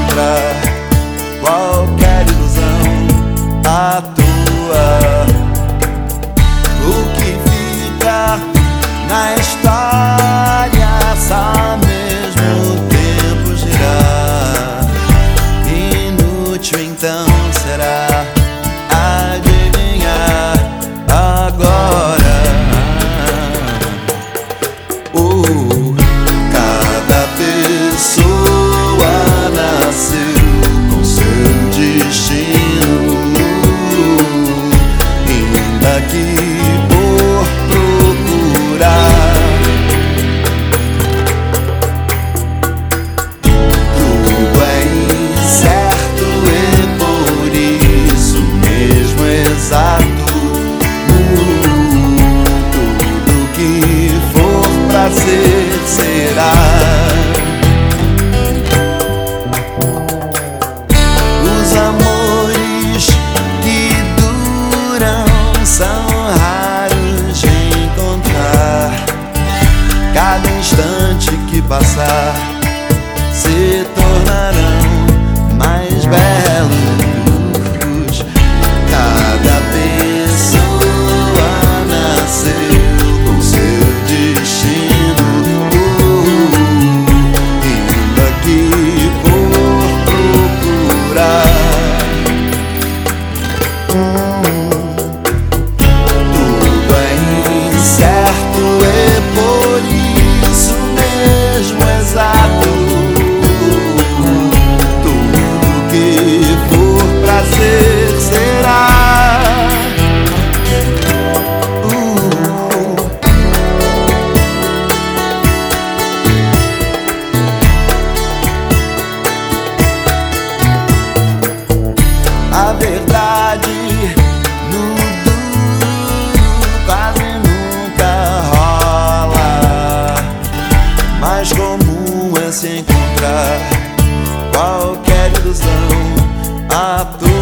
encontrar qualquer ilusão a tua, O que fica na Tudo que for prazer será. Os amores que duram são raros de encontrar. Cada instante que passar. mais comum é se encontrar qualquer ilusão. A tua